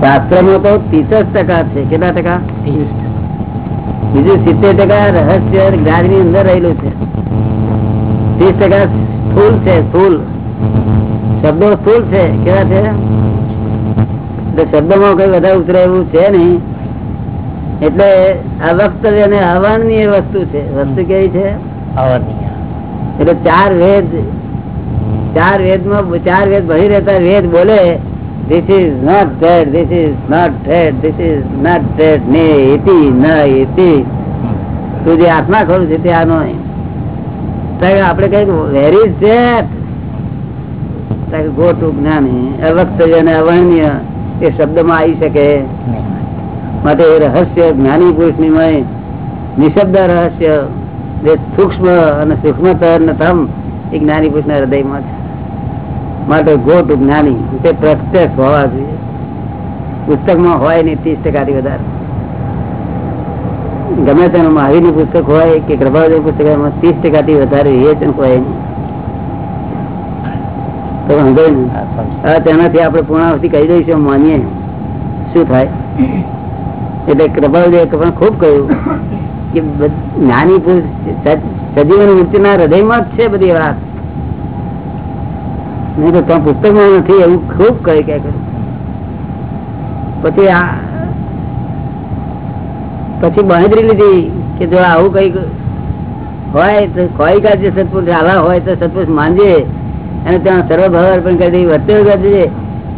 S1: શાસ્ત્રમાં તો ત્રીસ ટકા છે. કેટલા ટકા? બીજું સિત્તેર ટકા રહસ્ય જ્ઞાનની અંદર રહેલું છે. ત્રીસ ટકા સ્થુલ છે સ્થુલ. શબ્દો સ્થુલ છે કેવા છે? શબ્દોમાં કઈ વધારે ઉતરે એવું છે નહીં. એટલે આ વક્તવ્ય અને અવાણનીય વસ્તુ છે. વસ્તુ કેવી છે?
S3: અવર્ણનીય
S1: એટલે ચાર વેદ ચાર વેદમાં ચાર વેદ ભણી રહેતા વેદ બોલે this is not that this is not that this is not that ને એતી ન એતી તું જે આત્મા ખરું છે તે આ નહીં આપણે કઈ where is that go to જ્ઞાની અવક્તવ્ય અને અવર્ણ્ય એ શબ્દમાં આવી શકે. માટે એ રહસ્ય જ્ઞાની પુરુષની મય નિશબ્દ રહસ્ય જે સૂક્ષ્મ અને સૂક્ષ્મતર ને તમ એ જ્ઞાની પુરુષ ના હૃદયમાં છે. માટે ગોટ જ્ઞાની, તે પ્રત્યક્ષ હોવા જોઈએ. પુસ્તકમાં હોય નહીં, ત્રીસ ટકાથી વધારે. ગમે તેનું મહાવીર પુસ્તક હોય કે કૃપાવતી પુસ્તક એમાં ત્રીસ ટકાથી વધારે વિવેચન હોય તો વાંધો નહીં. તેનાથી આપણે પૂર્ણાવતી કહી દઈશું, માનીએ. શું થાય? એટલે કૃપાવતી પણ ખૂબ કહ્યું કે જ્ઞાની પુરુષ સજ- સજીવન મૂર્તિના હૃદયમાં જ છે બધી વાત. નહીં તો ત્યાં પુસ્તકમાં નથી, એવું ખૂબ કહે કે પછી આ, પછી બહેદરી લીધી કે જો આવું કંઈક હોય તો કોઈ કાઢજે સત્પુરુષ આવા હોય તો સત્પુરુષ માનજે. અને ત્યાં સર્વ અર્પણ કરી દઈ વર્તે કરજે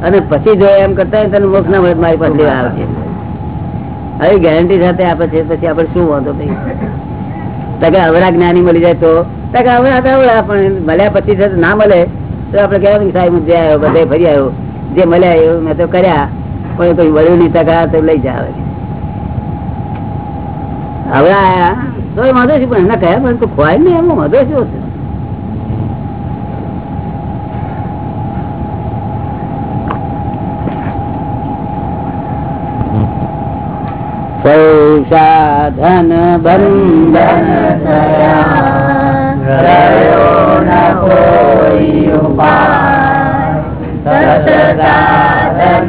S1: અને પછી જો એમ કરતા હોય તને મોક્ષ ના મળે, મારી પાસે આવશે હવે ગેરંટી સાથે આપે છે, પછી આપણે શું વાંધો નહીં. તકે અવરા જ્ઞાની મળી જાય તો, તકે અવરા અવરા પણ મળ્યા પછી ના મળે. તો આપણે કહેવાય સાહેબ હું આવ્યો બધે ફરી આવ્યો. જે મળ્યા એવું મેં તો કર્યા, પણ કોઈ વળ્યું નહીં ટકા તો લઈ જાય હવે આયા તો વાંધો છે, પણ એના કયા પણ ખોવાય નહીં, એમાં વાંધો શું છે સૌ સાધન બંધન થયા. રહ્યો ન કોઈ ઉપાય સતસાધન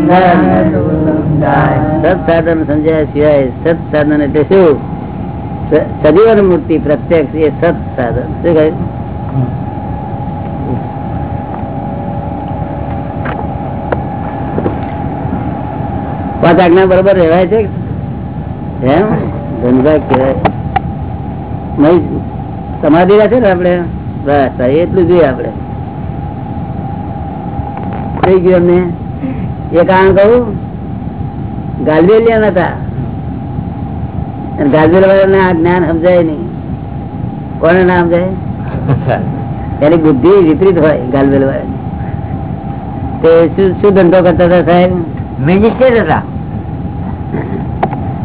S1: બંધન સત્સાધન સમજ્યા સિવાય સત્સાધન એટલે શું સજીવન મૂર્તિ પ્રત્યક્ષ એ સત્સાધન શું કહ્યું પાંચ આજ્ઞા બરોબર રહેવાય છે? એમ? ધનભાગ કહેવાય સમાધિ રાખે ને આપડે બસ એટલું જોઈએ આપડે થઈ ગયું અમને. એ કારણ કહું ગાલવેલિયા નતા ગાલવેલ વાળાને આ જ્ઞાન સમજાય નહીં. કોને ના સમજાય? એની બુદ્ધિ વિપરીત હોય ગાલવેલ વાળાની તે શું શું ધંધો કરતા હતા સાહેબ?
S3: મેજિસ્ટ્રેટ હતા
S1: ચુમ્મોતેરની ઉંમર છે, આ તમે બે લાખ થોડું મૂકી રાખજો ત્યાં આગળ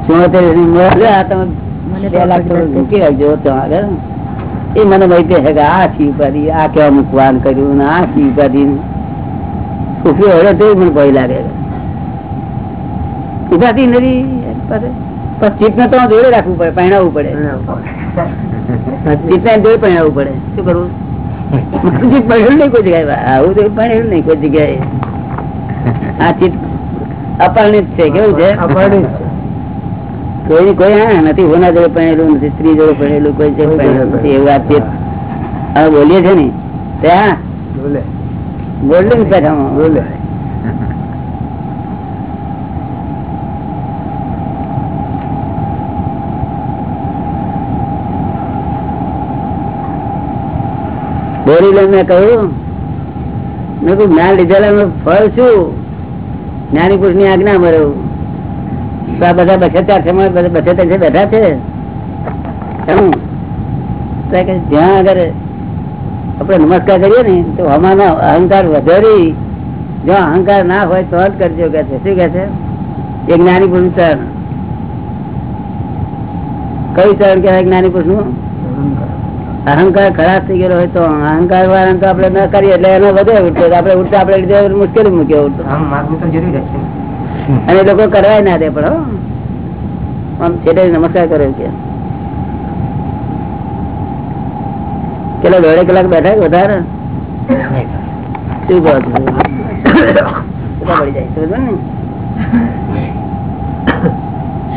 S1: એ મને માહિતી છે કે આ શી ઉપાધિ? આ કેવા મુકવાન કર્યું ને આ શી ઉપાધિ? સુખી હોય તો મને ભય લાગે. ઉપાધિ નથી. પણ તો જોડે રાખવું પડે પહેણાવવું પડે. ચિત્તને જોડે પહેણાવવું પડે. શું કરવું? પડેલું નહીં કોઈ જગ્યાએ. આવું તો પડેલું નહીં કોઈ જગ્યાએ. આ ચિત્ત અપરિણિત છે. કેવું છે?
S4: અપરિણિત છે.
S1: કોઈ કોઈ હા નથી હોના જોડે પહેરેલું નથી સ્ત્રી જોડે પહેરેલું કોઈ જોડે પહેરેલું નથી એવું વાત હવે બોલીએ છે ને? ત્યાં
S4: બોલે.
S1: ને પેઠામાં
S4: બોલે.
S1: બોલી લઈને મેં કહ્યું. મેં કહ્યું જ્ઞાન લીધેલા ફળ શું? જ્ઞાની પુરુષની આજ્ઞા મળ્યું આ બધા બસેતા છે બસેતા છે, બેઠા છે. જ્યાં આગળ આપડે નમસ્કાર કરીએ ને, તો અમારો અહંકાર વધારી. જો અહંકાર ના હોય તો જ કરજો કે છે. શું કે છે? એ જ્ઞાની પુરુષ ચરણ કયું ચરણ કહેવાય જ્ઞાની પુરુષનું અહંકાર ખરાબ થઈ ગયેલો હોય તો અહંકાર વાળા તો આપડે ન કરીએ, એટલે એનો વધે ઉઠતો આપડે ઉઠતા આપડે લીધે મુશ્કેલી મૂકીએ ઉઠતો અને એ લોકો કરવાય ના દે પણ આમ છેટે નમસ્કાર કર્યો કે. કેટલા દોઢેક કલાક બેઠા વધારે? શું કહો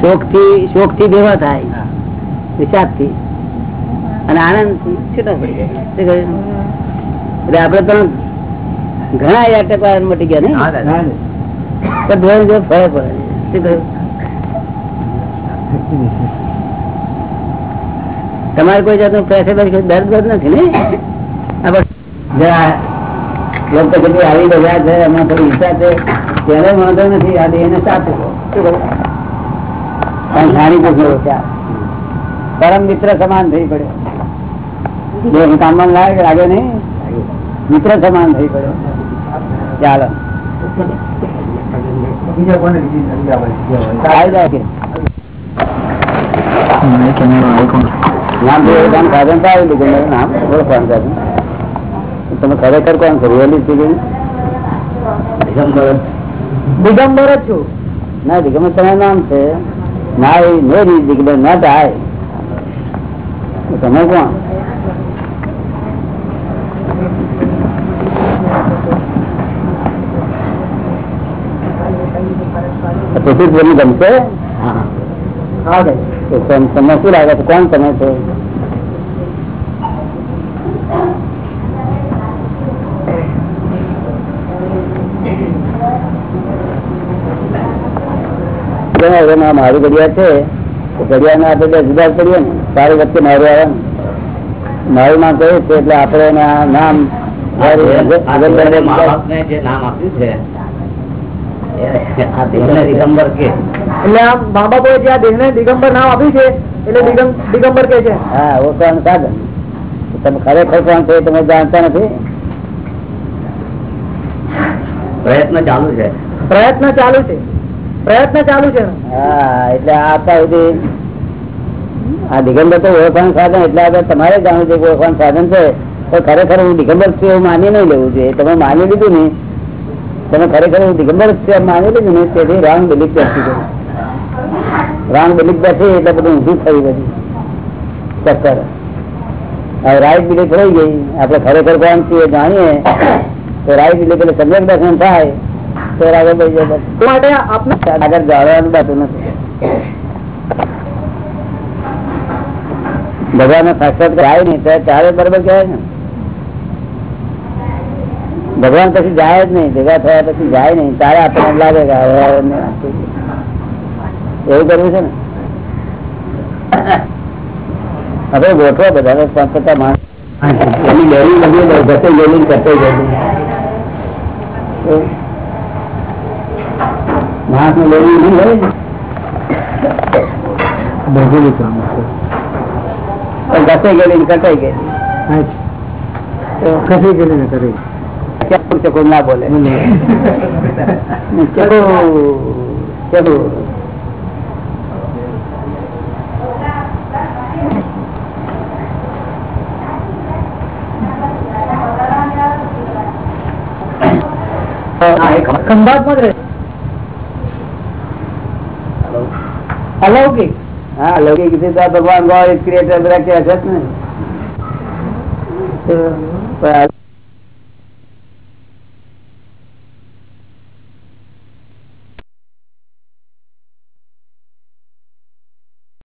S1: શોકથી શોકથી ભેગા થાય વિષાદથી અને આનંદથી છૂટા પડી જાય. એટલે આપડે પણ ઘણા એટક મટી ગયા ને.
S3: હા
S1: ધોરણ જો ફરક પડે. શું કહ્યું? તમારે કોઈ જાતનું પ્રેશર દર્દ બર્દ નથી ને? જરા લોકો કેટલી આવી બધા છે એમાં થોડી ઈચ્છા છે. ત્યારે વાંધો નથી આ પણ પૂછ્યો છે પરમ મિત્ર સમાન થઈ પડ્યો. દેહ કામમાં લાગે લાગે નહીં. મિત્ર સમાન થઈ પડ્યો. ચાલો.
S4: બીજા કોને
S1: લીધું મારું તમે ખરેખર કોણ છો? રિયલી સ્પીકિંગ
S4: જ. છું.
S1: ના દિગમ્બર તમારું નામ છે. ના એ નો દિગમ્બર ના થાય તમે કોણ? પછી તમને ગમશે? તમને શું લાગે? છે કોણ તમે છો? મારું ઘડિયાળ છે તો ઘડિયાળને આપણે જુદા કરીએ પડીએ ને તારી વચ્ચે મારું આવે ને મારું નામ કયું છે એટલે આપણે નામ આગળ
S3: જે નામ આપ્યું છે દિગંબર કે.
S4: એટલે આ મા બાપોએ જે આ દેહને દિગંબર નામ આપ્યું છે એટલે દિગંબર કે છે.
S1: હા ઓળખવાનું સાધન તમે ખરેખર કોણ છો તમે જાણતા નથી?
S3: પ્રયત્ન ચાલુ છે.
S4: પ્રયત્ન ચાલુ છે. પ્રયત્ન ચાલુ છે.
S1: હા એટલે આ સુધી આ દિગંબર તો ઓળખાણ સાધન એટલે આગળ તમારે જાણવું છે કે ઓળખવાનું સાધન છે. તો ખરેખર હું દિગંબર છું એવું માની નહીં લેવું જોઈએ. તમે માની લીધું ને તમે ખરેખર હું દિગંબર જ છું એમ માની લીધું ને તેથી રોંગ બિલીફ બેસી ગયું રોંગ બિલીફ બેસી એટલે બધું ઊંધું થયું બધું ચક્કર હવે રાઈટ બિલીફ રહી ગઈ આપણે ખરેખર કોણ છીએ જાણીએ તો રાઈટ બિલીફ એટલે સમ્યક દર્શન થાય તો આગળ બધી જાય બસ.
S4: તો માટે આપને
S1: આગળ જાણવાનું બાતું નથી ભગવાન સાક્ષાત જાય નહીં તો ત્યારે બરોબર કહેવાય ને ભગવાન પછી જાય જ નહીં ભેગા થયા પછી જાય નહીં. તારે આપણને લાગે કે. એવું કરવું છે ને? હવે ગોઠવો બધા પાંચ પચાસ માણસ. એની બધી ઘટે ગયેલી ઘટે ગયેલી. માણસની? લેવી નહીં હોય ઘટે ગયેલી ને કટાઈ ગયેલી.
S4: કરી
S1: ચકુ ચકુ ના બોલે. ચકુ ચકુ.
S4: અલૌકિક.
S1: હા લૌકિક રીતે તો આ ભગવાન ગોડ ક્રિએટર બધા કે છે ને. પણ